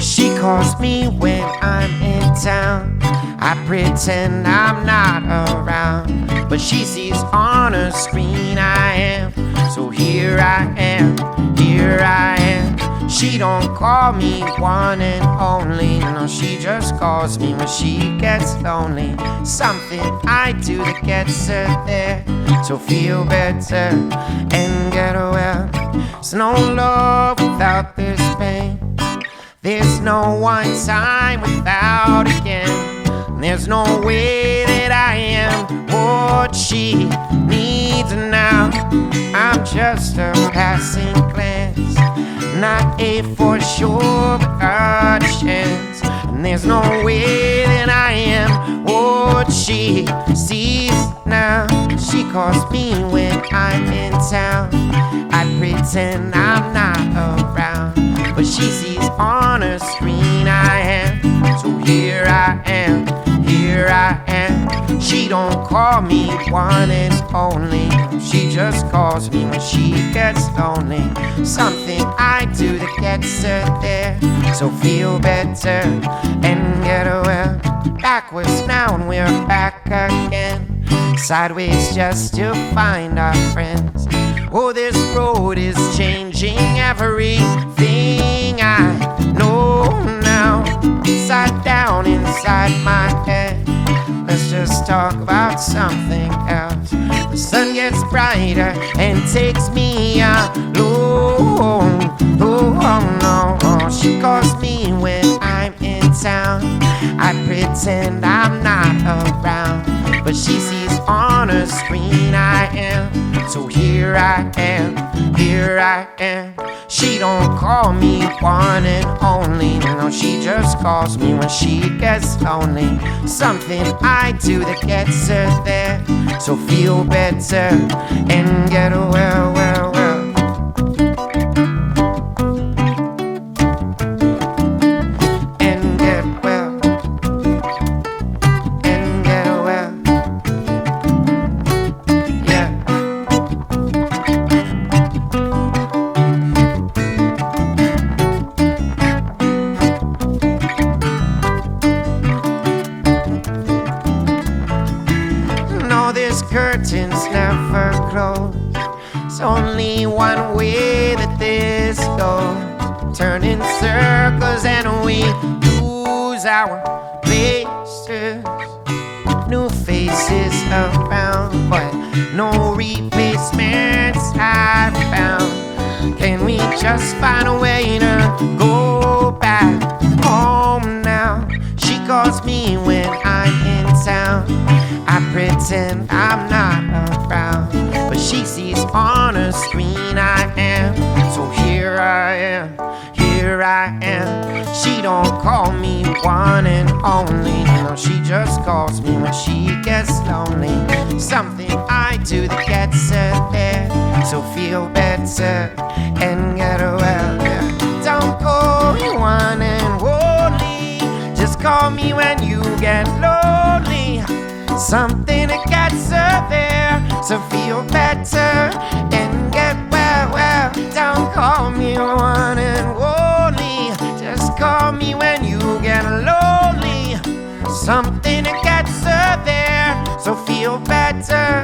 She calls me when I'm in town. I pretend I'm not around, but she sees on her screen I am. So here I am, here I am. She don't call me one and only, no, she just calls me when she gets lonely. Something I do that gets her there, so feel better and get well. There's no love without this pain. There's no one time without again. There's no way that I am what she needs now. I'm just a passing glance, not a for sure, but a chance. And there's no way that I am what she sees now. She calls me when I'm in town. I pretend I'm not around, but she sees on her screen I am. So here I am, here I am. She don't call me one and only. She just calls me when she gets lonely. Something I do that gets her there. So feel better and get well. Backwards now and we're back again. Sideways just to find our friends. Oh, this road is changing everything I know now. Upside down inside my head. Let's just talk about something else. The sun gets brighter and takes me alone. Oh, oh no, oh, she calls me when I'm in town. I pretend I'm not around, but she sees on her screen I am. So here I am, here I am. She don't call me one and only. No, she just calls me when she gets lonely. Something I do that gets her there. So feel better and get well. No, this curtain's never close. It's only one way that this goes. Turn in circles and we lose our places. New faces around, but no replacements I found. Can we just find a way to go back home now? She calls me when I'm I pretend I'm not around, but she sees on her screen I am. So here I am, here I am. She don't call me one and only. No, she just calls me when she gets lonely. Something I do that gets her there. So feel better and get well. Don't call me one and only. Just call me when you get lonely. Something that gets her there. So feel better and get well, well. Don't call me one and only. Just call me when you get lonely. Something that gets her there. So feel better